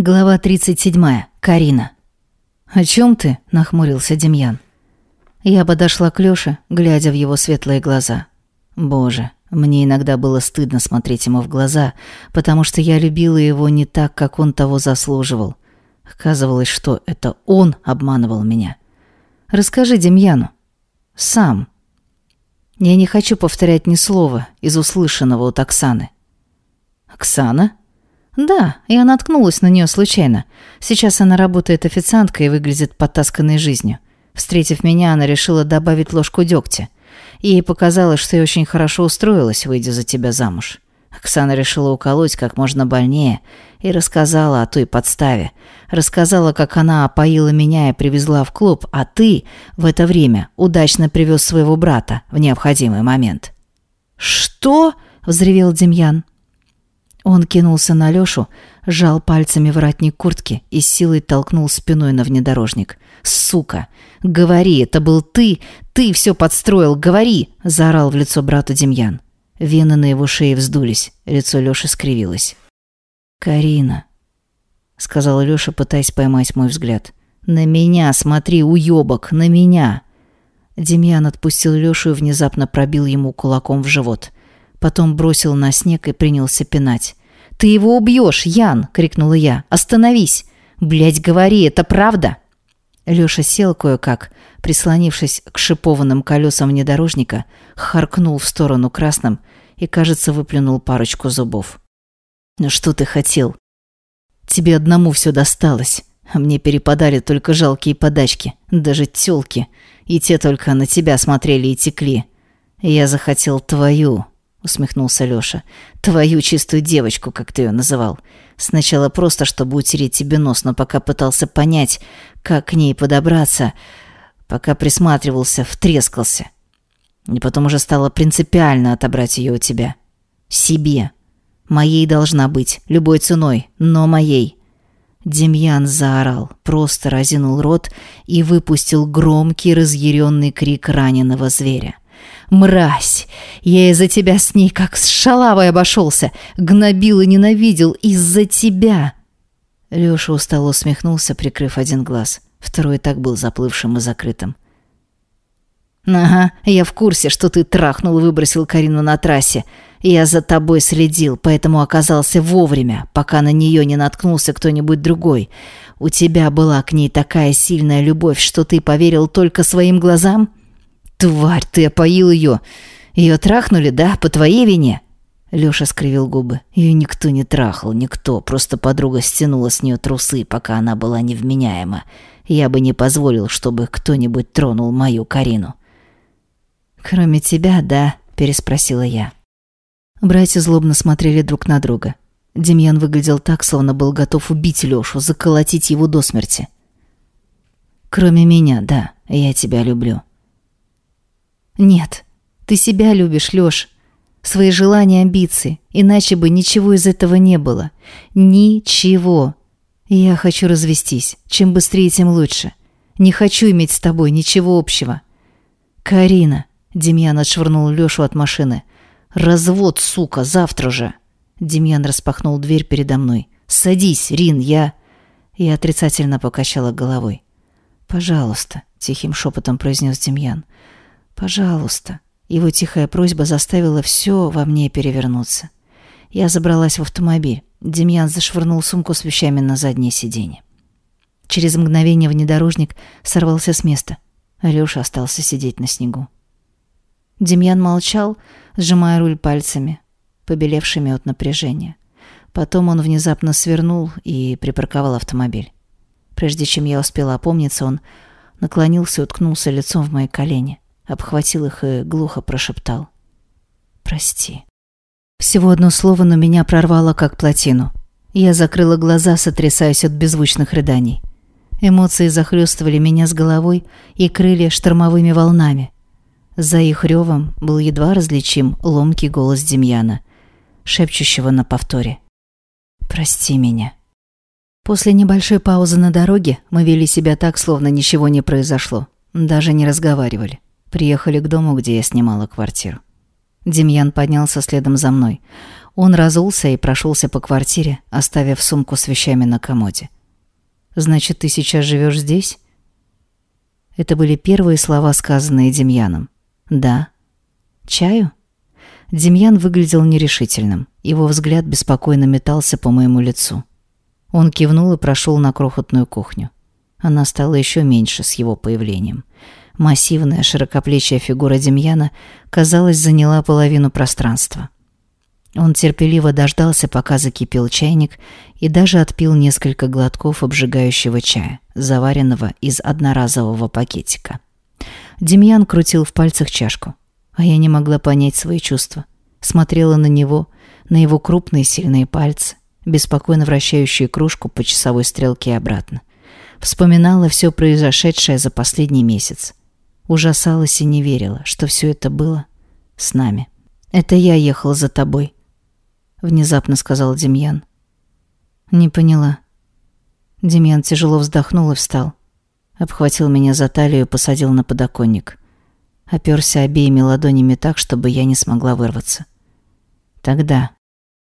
Глава 37. Карина. «О чем ты?» – нахмурился Демьян. Я подошла к Лёше, глядя в его светлые глаза. Боже, мне иногда было стыдно смотреть ему в глаза, потому что я любила его не так, как он того заслуживал. Оказывалось, что это он обманывал меня. «Расскажи Демьяну. Сам». Я не хочу повторять ни слова из услышанного от Оксаны. «Оксана?» «Да, я наткнулась на нее случайно. Сейчас она работает официанткой и выглядит потасканной жизнью. Встретив меня, она решила добавить ложку дегтя. Ей показалось, что я очень хорошо устроилась, выйдя за тебя замуж. Оксана решила уколоть как можно больнее и рассказала о той подставе. Рассказала, как она опоила меня и привезла в клуб, а ты в это время удачно привез своего брата в необходимый момент». «Что?» – взревел Демьян. Он кинулся на Лёшу, сжал пальцами воротник куртки и силой толкнул спиной на внедорожник. «Сука! Говори, это был ты! Ты все подстроил! Говори!» – заорал в лицо брату Демьян. Вены на его шее вздулись, лицо Лёши скривилось. «Карина», — сказал Лёша, пытаясь поймать мой взгляд. «На меня смотри, уёбок, на меня!» Демьян отпустил Лёшу и внезапно пробил ему кулаком в живот. Потом бросил на снег и принялся пинать. «Ты его убьешь, Ян!» — крикнула я. «Остановись! Блядь, говори, это правда!» Лёша сел кое-как, прислонившись к шипованным колесам внедорожника, харкнул в сторону красным и, кажется, выплюнул парочку зубов. «Ну что ты хотел? Тебе одному все досталось, а мне перепадали только жалкие подачки, даже тёлки, и те только на тебя смотрели и текли. Я захотел твою, — усмехнулся Лёша. «Твою чистую девочку, как ты её называл. Сначала просто, чтобы утереть тебе нос, но пока пытался понять, как к ней подобраться, пока присматривался, втрескался. И потом уже стало принципиально отобрать её у тебя. Себе. Моей должна быть, любой ценой, но моей». Демьян заорал, просто разинул рот и выпустил громкий разъяренный крик раненого зверя. Мразь! Я из-за тебя с ней как с шалавой обошелся, гнобил и ненавидел из-за тебя!» Леша устало усмехнулся, прикрыв один глаз. Второй так был заплывшим и закрытым. «Ага, я в курсе, что ты трахнул и выбросил Карину на трассе. Я за тобой следил, поэтому оказался вовремя, пока на нее не наткнулся кто-нибудь другой. У тебя была к ней такая сильная любовь, что ты поверил только своим глазам?» «Тварь, ты опоил ее! Ее трахнули, да, по твоей вине?» Леша скривил губы. Ее никто не трахал, никто. Просто подруга стянула с нее трусы, пока она была невменяема. Я бы не позволил, чтобы кто-нибудь тронул мою Карину. «Кроме тебя, да?» – переспросила я. Братья злобно смотрели друг на друга. Демьян выглядел так, словно был готов убить Лешу, заколотить его до смерти. «Кроме меня, да, я тебя люблю», «Нет, ты себя любишь, Лёш. Свои желания, амбиции. Иначе бы ничего из этого не было. Ничего. Я хочу развестись. Чем быстрее, тем лучше. Не хочу иметь с тобой ничего общего». «Карина», — Демьян отшвырнул Лёшу от машины. «Развод, сука, завтра же!» Демьян распахнул дверь передо мной. «Садись, Рин, я...» Я отрицательно покачала головой. «Пожалуйста», — тихим шепотом произнес Демьян. «Пожалуйста». Его тихая просьба заставила все во мне перевернуться. Я забралась в автомобиль. Демьян зашвырнул сумку с вещами на заднее сиденье. Через мгновение внедорожник сорвался с места. Алёша остался сидеть на снегу. Демьян молчал, сжимая руль пальцами, побелевшими от напряжения. Потом он внезапно свернул и припарковал автомобиль. Прежде чем я успела опомниться, он наклонился и уткнулся лицом в мои колени обхватил их и глухо прошептал. «Прости». Всего одно слово, но меня прорвало как плотину. Я закрыла глаза, сотрясаясь от беззвучных рыданий. Эмоции захлестывали меня с головой и крыли штормовыми волнами. За их ревом был едва различим ломкий голос Демьяна, шепчущего на повторе. «Прости меня». После небольшой паузы на дороге мы вели себя так, словно ничего не произошло. Даже не разговаривали. Приехали к дому, где я снимала квартиру. Демьян поднялся следом за мной. Он разулся и прошелся по квартире, оставив сумку с вещами на комоде. «Значит, ты сейчас живешь здесь?» Это были первые слова, сказанные Демьяном. «Да». «Чаю?» Демьян выглядел нерешительным. Его взгляд беспокойно метался по моему лицу. Он кивнул и прошел на крохотную кухню. Она стала еще меньше с его появлением. Массивная, широкоплечья фигура Демьяна, казалось, заняла половину пространства. Он терпеливо дождался, пока закипел чайник, и даже отпил несколько глотков обжигающего чая, заваренного из одноразового пакетика. Демьян крутил в пальцах чашку, а я не могла понять свои чувства. Смотрела на него, на его крупные сильные пальцы, беспокойно вращающие кружку по часовой стрелке обратно. Вспоминала все произошедшее за последний месяц. Ужасалась и не верила, что все это было с нами. «Это я ехал за тобой», — внезапно сказал Демьян. «Не поняла». Демьян тяжело вздохнул и встал. Обхватил меня за талию и посадил на подоконник. Оперся обеими ладонями так, чтобы я не смогла вырваться. Тогда,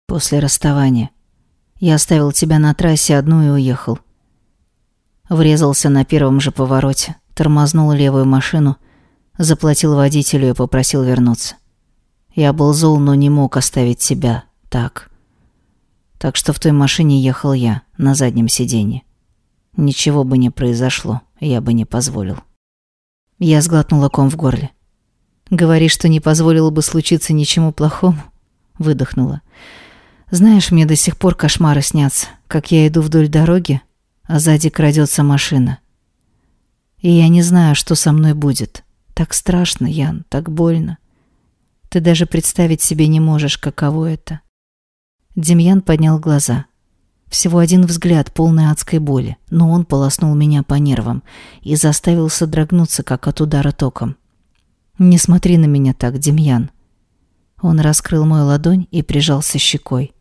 после расставания, я оставил тебя на трассе одну и уехал. Врезался на первом же повороте, тормознул левую машину, заплатил водителю и попросил вернуться. Я был зол, но не мог оставить тебя так. Так что в той машине ехал я, на заднем сиденье. Ничего бы не произошло, я бы не позволил. Я сглотнула ком в горле. «Говоришь, что не позволила бы случиться ничему плохому?» Выдохнула. «Знаешь, мне до сих пор кошмары снятся, как я иду вдоль дороги, а сзади крадется машина. И я не знаю, что со мной будет. Так страшно, Ян, так больно. Ты даже представить себе не можешь, каково это. Демьян поднял глаза. Всего один взгляд, полный адской боли, но он полоснул меня по нервам и заставил содрогнуться, как от удара током. «Не смотри на меня так, Демьян». Он раскрыл мою ладонь и прижался щекой.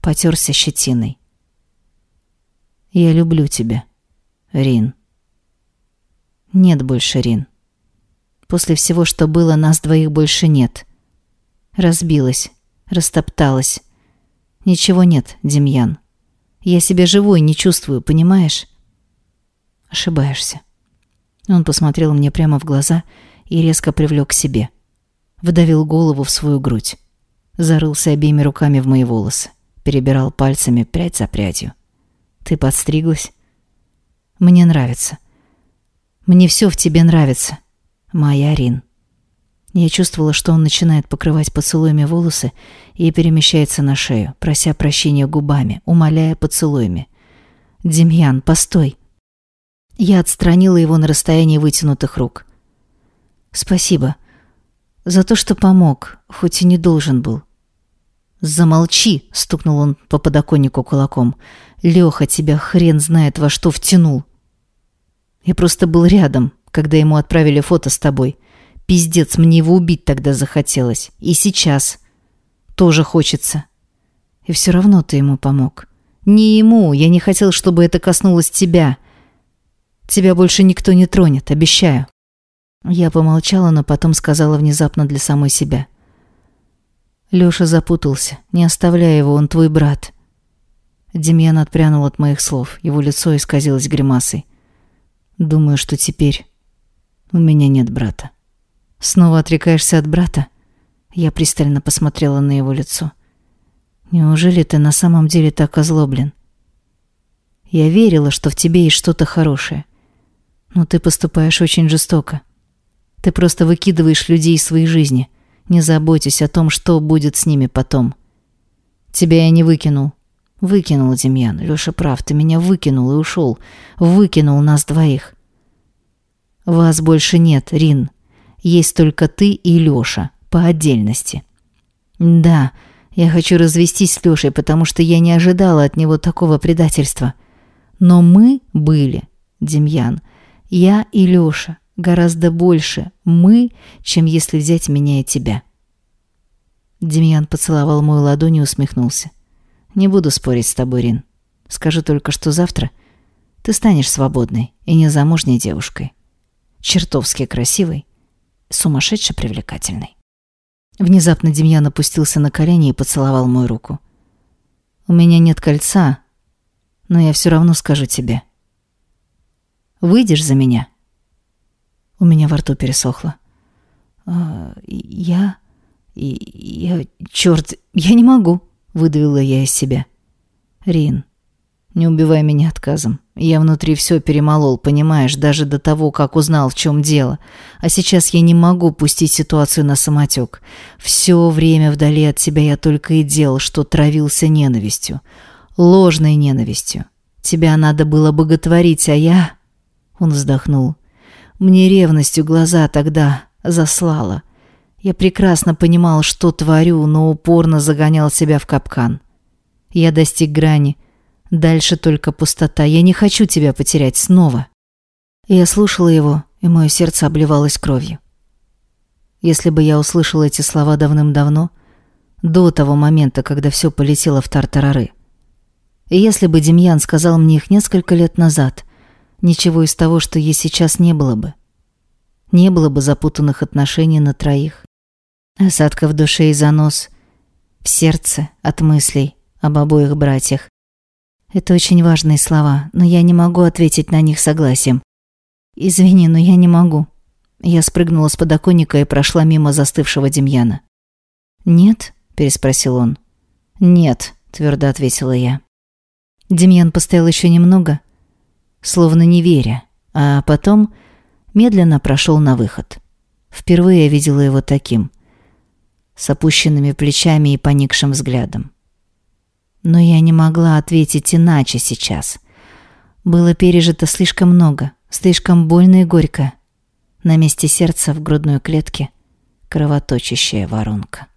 Потерся щетиной. «Я люблю тебя, Рин». «Нет больше, Рин. После всего, что было, нас двоих больше нет. Разбилась, растопталась, Ничего нет, Демьян. Я себя живой не чувствую, понимаешь? Ошибаешься. Он посмотрел мне прямо в глаза и резко привлек к себе. Вдавил голову в свою грудь. Зарылся обеими руками в мои волосы. Перебирал пальцами прядь за прядью. Ты подстриглась? Мне нравится. Мне все в тебе нравится. Моя Рин. Я чувствовала, что он начинает покрывать поцелуями волосы и перемещается на шею, прося прощения губами, умоляя поцелуями. «Демьян, постой!» Я отстранила его на расстоянии вытянутых рук. «Спасибо. За то, что помог, хоть и не должен был». «Замолчи!» — стукнул он по подоконнику кулаком. «Леха тебя хрен знает во что втянул». Я просто был рядом, когда ему отправили фото с тобой. Пиздец, мне его убить тогда захотелось. И сейчас. Тоже хочется. И все равно ты ему помог. Не ему, я не хотел, чтобы это коснулось тебя. Тебя больше никто не тронет, обещаю. Я помолчала, но потом сказала внезапно для самой себя. Лёша запутался. Не оставляй его, он твой брат. Демьян отпрянул от моих слов. Его лицо исказилось гримасой. Думаю, что теперь у меня нет брата. Снова отрекаешься от брата? Я пристально посмотрела на его лицо. Неужели ты на самом деле так озлоблен? Я верила, что в тебе есть что-то хорошее. Но ты поступаешь очень жестоко. Ты просто выкидываешь людей из своей жизни, не заботясь о том, что будет с ними потом. Тебя я не выкинул. Выкинул, Демьян. Лёша прав, ты меня выкинул и ушел. Выкинул нас двоих. Вас больше нет, Рин. Есть только ты и Лёша, по отдельности. Да, я хочу развестись с Лёшей, потому что я не ожидала от него такого предательства. Но мы были, Демьян, я и Лёша, гораздо больше мы, чем если взять меня и тебя. Демьян поцеловал мою ладонь и усмехнулся. Не буду спорить с тобой, Рин. Скажу только, что завтра ты станешь свободной и незамужней девушкой. Чертовски красивой сумасшедше привлекательной. Внезапно Демьян опустился на колени и поцеловал мою руку. «У меня нет кольца, но я все равно скажу тебе. Выйдешь за меня?» У меня во рту пересохло. «А, «Я... я... Черт, я не могу!» — выдавила я из себя. «Рин, не убивай меня отказом. Я внутри все перемолол, понимаешь, даже до того, как узнал, в чем дело. А сейчас я не могу пустить ситуацию на самотек. Все время вдали от себя я только и делал, что травился ненавистью. Ложной ненавистью. Тебя надо было боготворить, а я... Он вздохнул. Мне ревностью глаза тогда заслала. Я прекрасно понимал, что творю, но упорно загонял себя в капкан. Я достиг грани — Дальше только пустота. Я не хочу тебя потерять снова. Я слушала его, и мое сердце обливалось кровью. Если бы я услышала эти слова давным-давно, до того момента, когда все полетело в тартарары. И если бы Демьян сказал мне их несколько лет назад, ничего из того, что есть сейчас, не было бы. Не было бы запутанных отношений на троих. Осадка в душе и занос, в сердце от мыслей об обоих братьях, это очень важные слова, но я не могу ответить на них согласием. Извини, но я не могу. Я спрыгнула с подоконника и прошла мимо застывшего Демьяна. «Нет?» – переспросил он. «Нет», – твердо ответила я. Демьян постоял еще немного, словно не веря, а потом медленно прошел на выход. Впервые я видела его таким, с опущенными плечами и поникшим взглядом. Но я не могла ответить иначе сейчас. Было пережито слишком много, слишком больно и горько. На месте сердца в грудной клетке кровоточащая воронка.